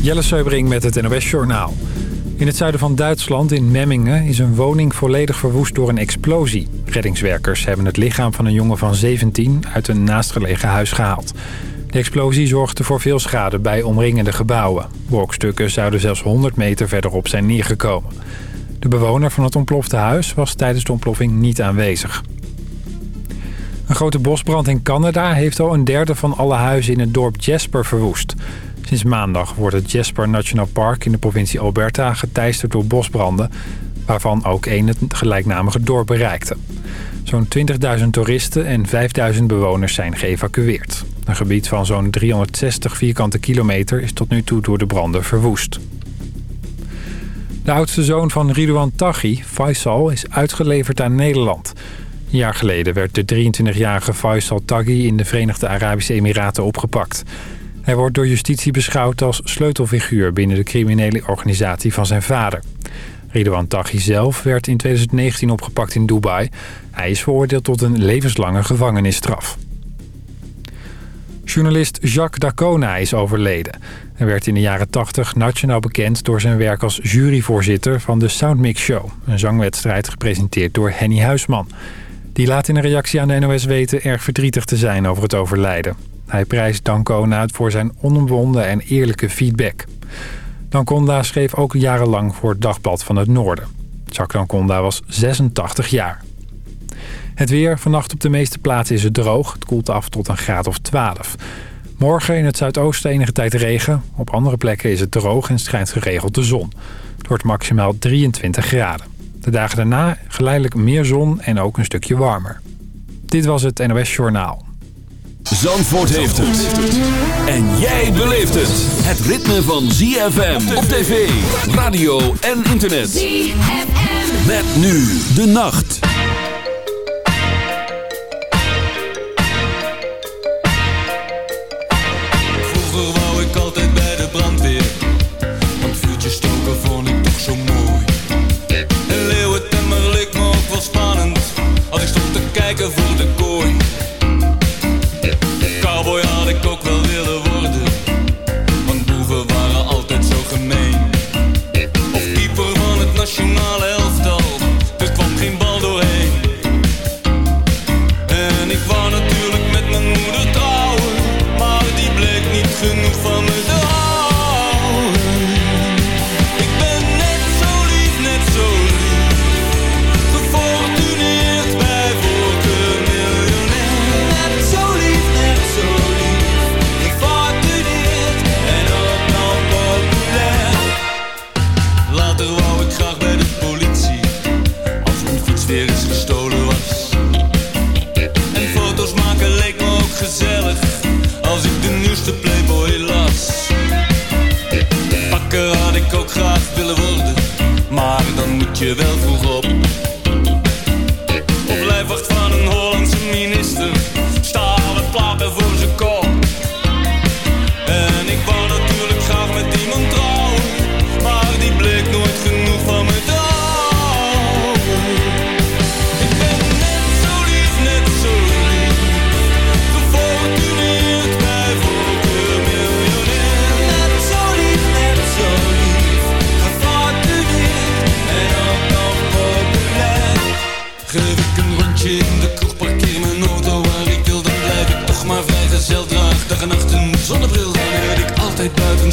Jelle Seubring met het NOS Journaal. In het zuiden van Duitsland, in Memmingen, is een woning volledig verwoest door een explosie. Reddingswerkers hebben het lichaam van een jongen van 17 uit een naastgelegen huis gehaald. De explosie zorgde voor veel schade bij omringende gebouwen. Wolkstukken zouden zelfs 100 meter verderop zijn neergekomen. De bewoner van het ontplofte huis was tijdens de ontploffing niet aanwezig. Een grote bosbrand in Canada heeft al een derde van alle huizen in het dorp Jasper verwoest. Sinds maandag wordt het Jasper National Park in de provincie Alberta geteisterd door bosbranden... waarvan ook één het gelijknamige dorp bereikte. Zo'n 20.000 toeristen en 5.000 bewoners zijn geëvacueerd. Een gebied van zo'n 360 vierkante kilometer is tot nu toe door de branden verwoest. De oudste zoon van Ridouan Taghi, Faisal, is uitgeleverd aan Nederland. Een jaar geleden werd de 23-jarige Faisal Taghi in de Verenigde Arabische Emiraten opgepakt. Hij wordt door justitie beschouwd als sleutelfiguur binnen de criminele organisatie van zijn vader. Ridouan Taghi zelf werd in 2019 opgepakt in Dubai. Hij is veroordeeld tot een levenslange gevangenisstraf. Journalist Jacques Dacona is overleden. Hij werd in de jaren 80 nationaal bekend door zijn werk als juryvoorzitter van de Soundmix Show. Een zangwedstrijd gepresenteerd door Henny Huisman. Die laat in een reactie aan de NOS weten erg verdrietig te zijn over het overlijden. Hij prijst Dancona voor zijn onomwonden en eerlijke feedback. Danconda schreef ook jarenlang voor het Dagblad van het Noorden. Jacques Danconda was 86 jaar. Het weer. Vannacht op de meeste plaatsen is het droog. Het koelt af tot een graad of 12. Morgen in het zuidoosten enige tijd regen. Op andere plekken is het droog en schijnt geregeld de zon. Het wordt maximaal 23 graden. De dagen daarna geleidelijk meer zon en ook een stukje warmer. Dit was het NOS Journaal. Zandvoort heeft het. En jij beleeft het. Het ritme van ZFM op tv, radio en internet. ZFM. Met nu de nacht. Vroeger wou ik altijd bij de brandweer. Want vuurtjes stoken vond ik toch zo mooi. En leeuwentemmer leek me ook wel spannend. Als ik stond te kijken voor de kooi.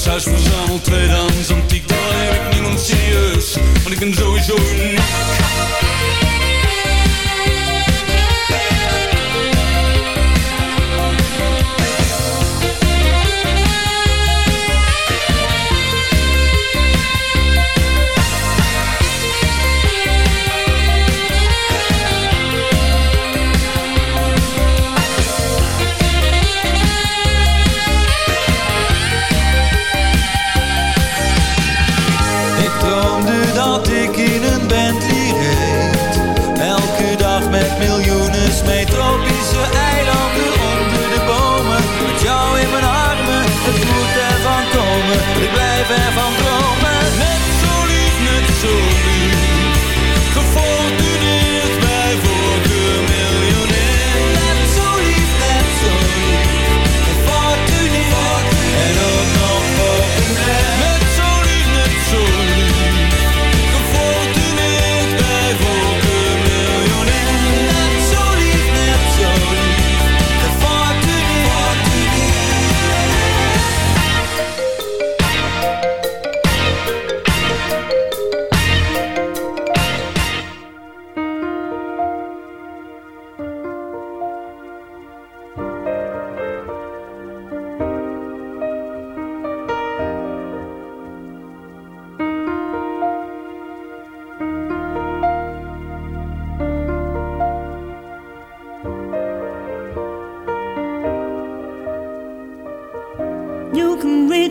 Altijd buitenshuis, verzamel tweedehands antiek Dan heb ik niemand serieus, want ik ben sowieso uniek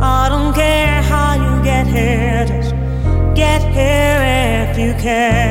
I don't care how you get here, just get here if you can.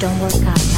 Don't work out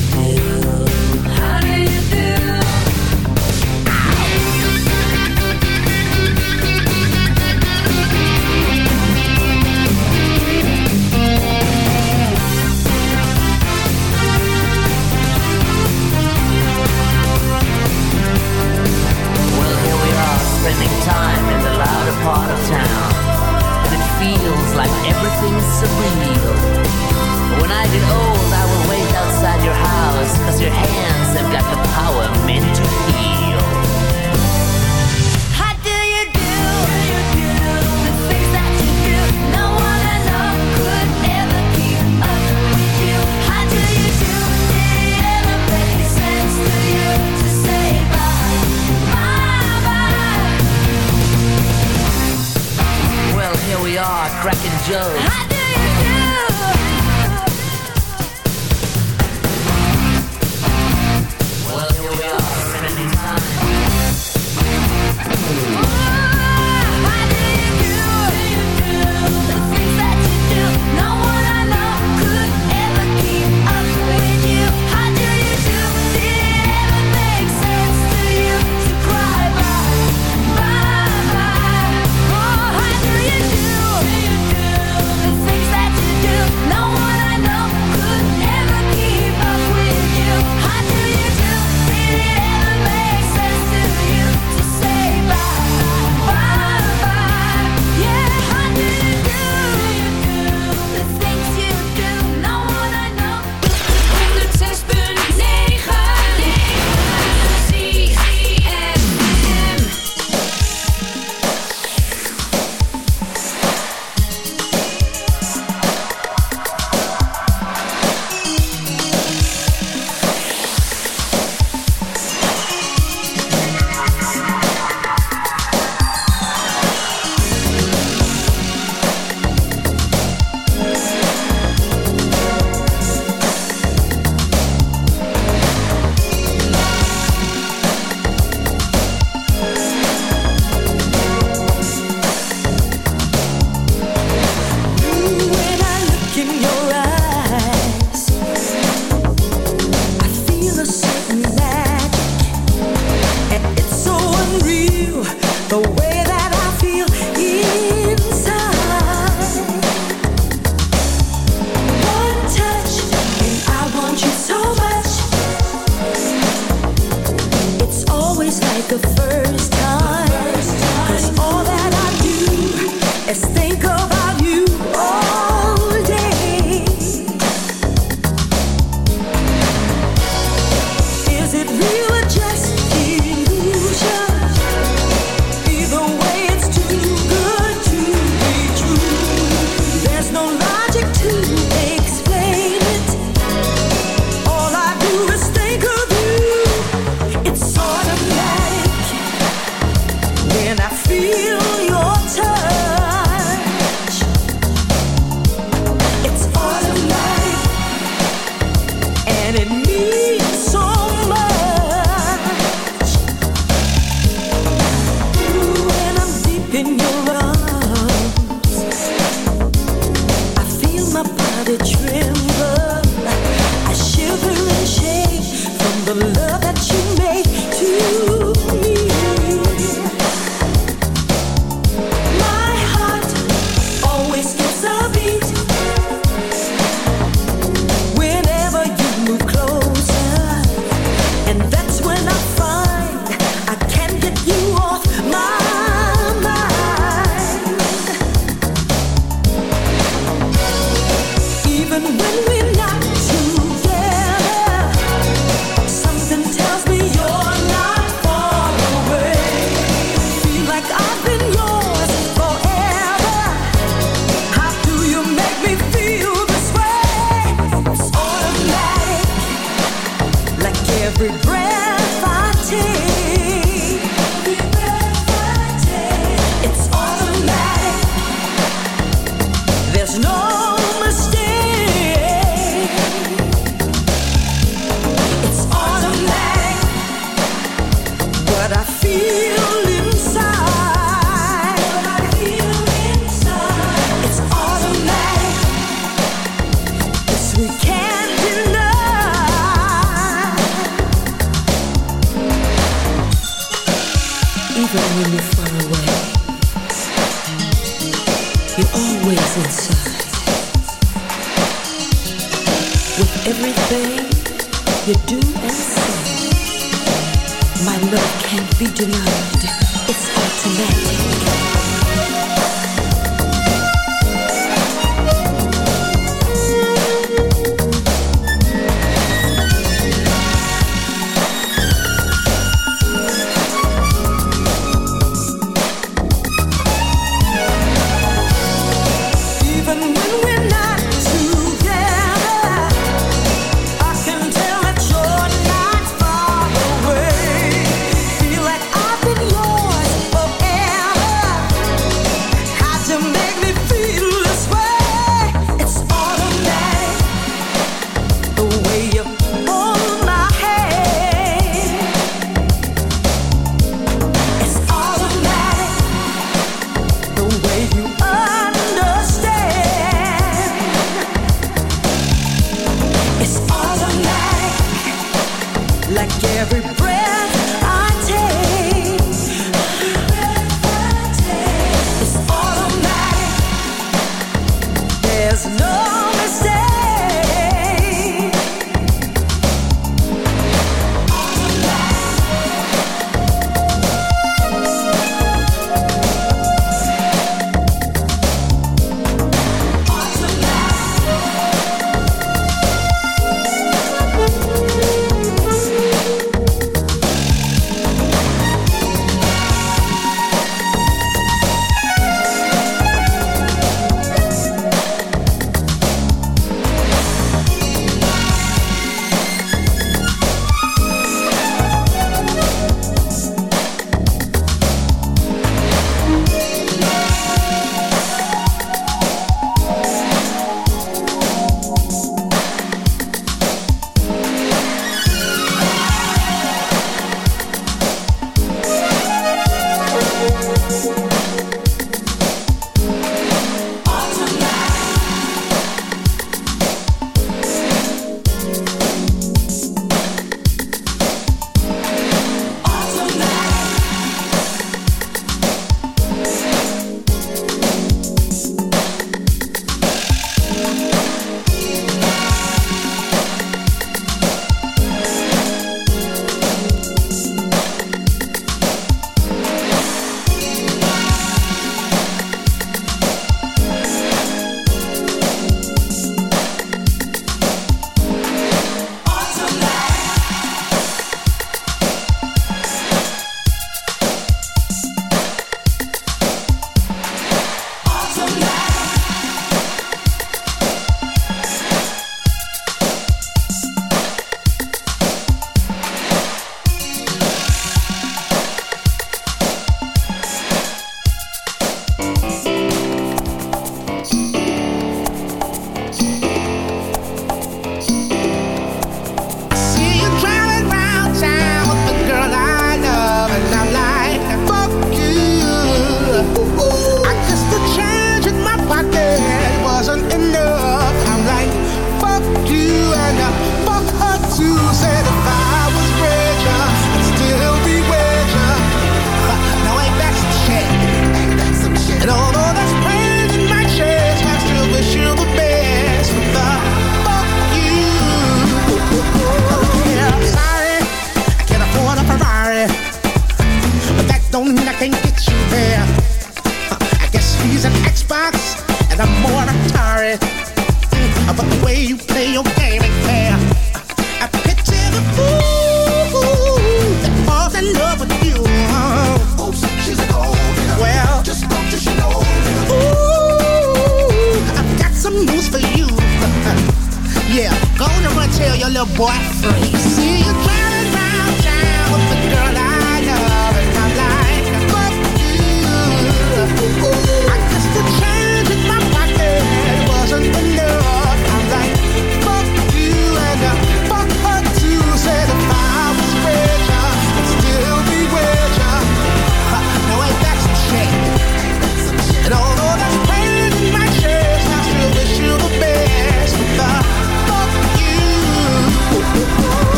spending time in the louder part of town. And it feels like everything's is surreal. When I get old, I will wait outside your house, cause your hands have got the power meant to heal. Cracking jokes. Hot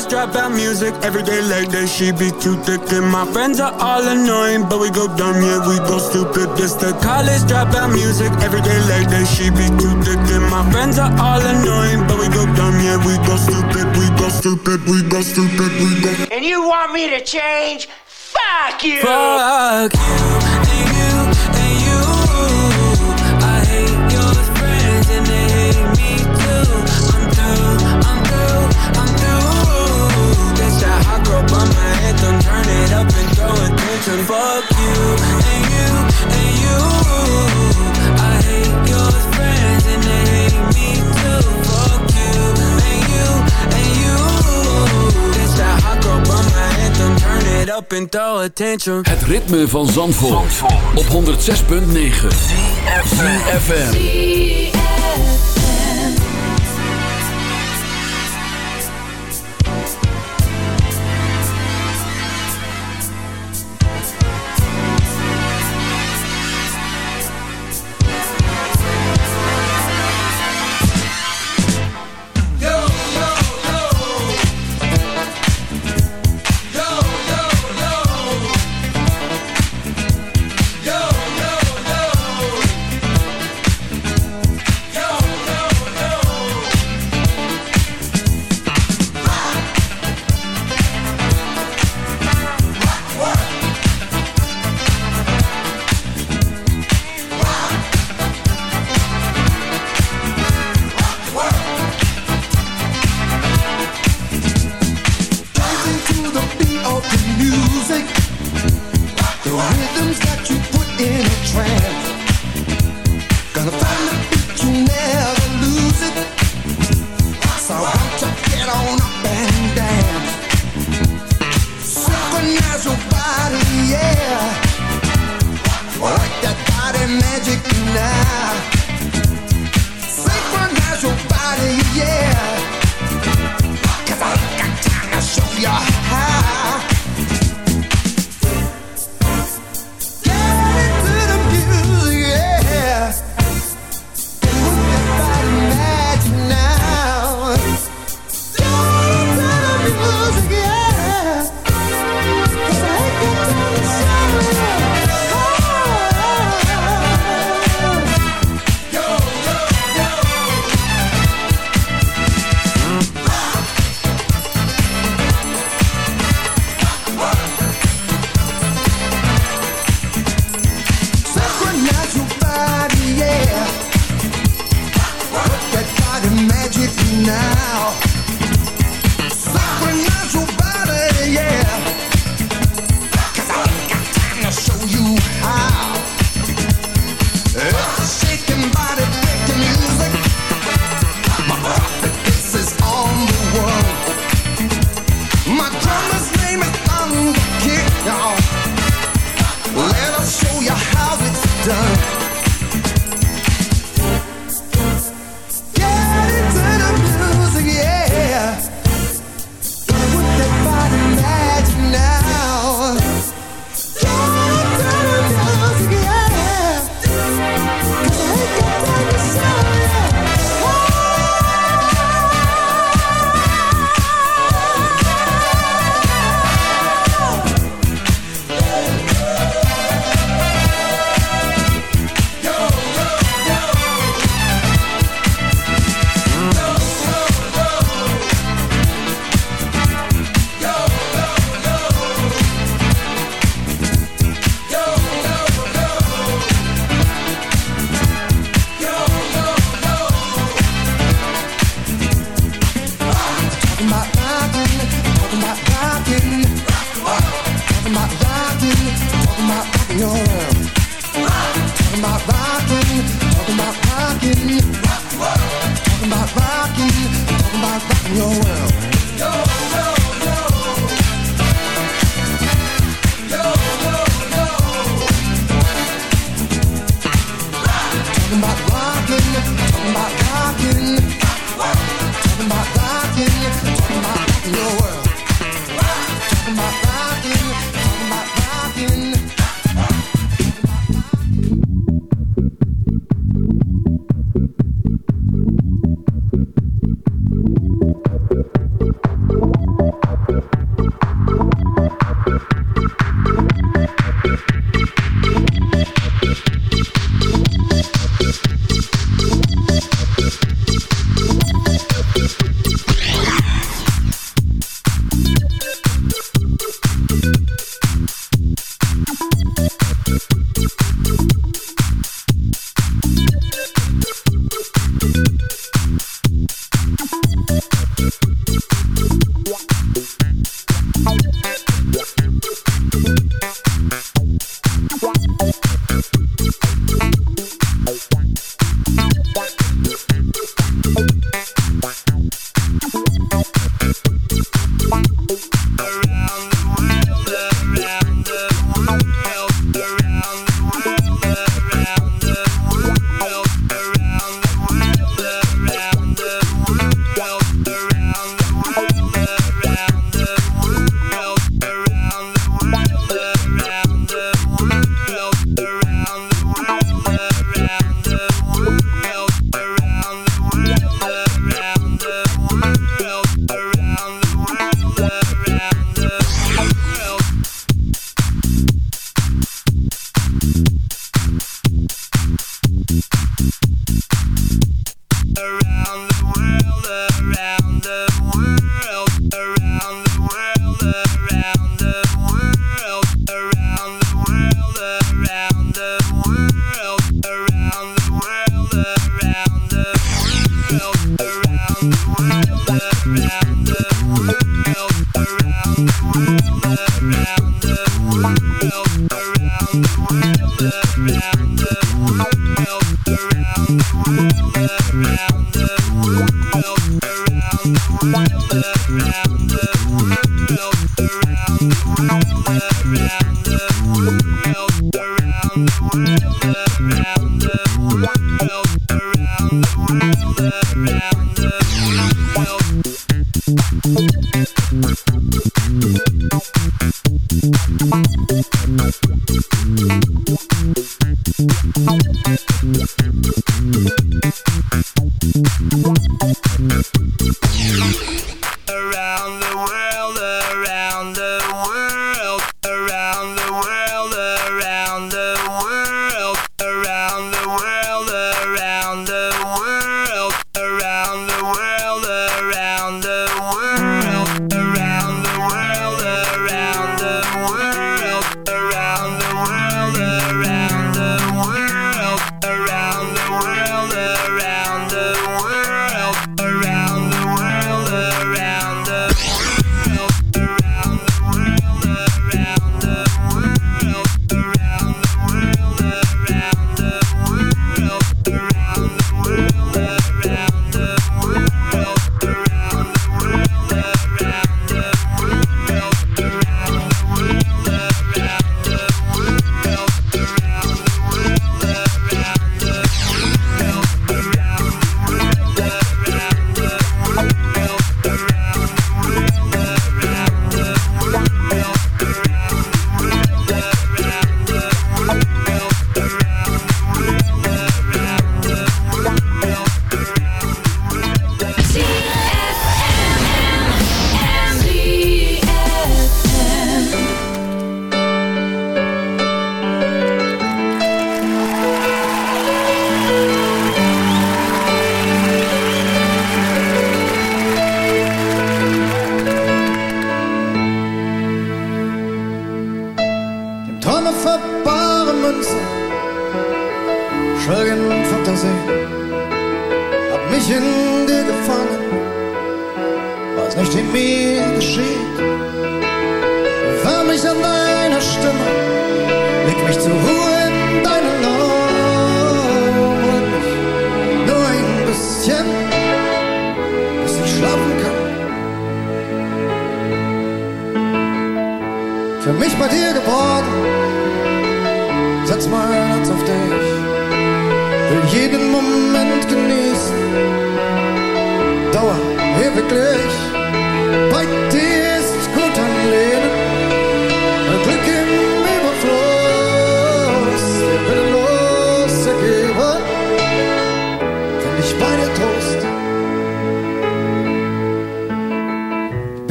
college dropout music. Every day like that, she be too thick. And my friends are all annoying, but we go dumb, yeah, we go stupid. This the college dropout music. Every day like that, she be too thick. And my friends are all annoying, but we go dumb, yeah, we go stupid. We go stupid, we go stupid, we go. And you want me to change? Fuck you! Fuck you and you. It up and throw a tantrum. Fuck you and you and you. I hate your friends and they hate me too. Fuck you and you and you. This that hot girl bummer anthem. Turn it up and throw a tantrum. Het ritme van Zandvoort, op 106.9 ZFM.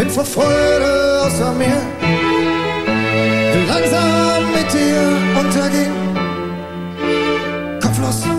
bin vor Freude außer mir, Will langsam mit dir untergehen. Kopflos.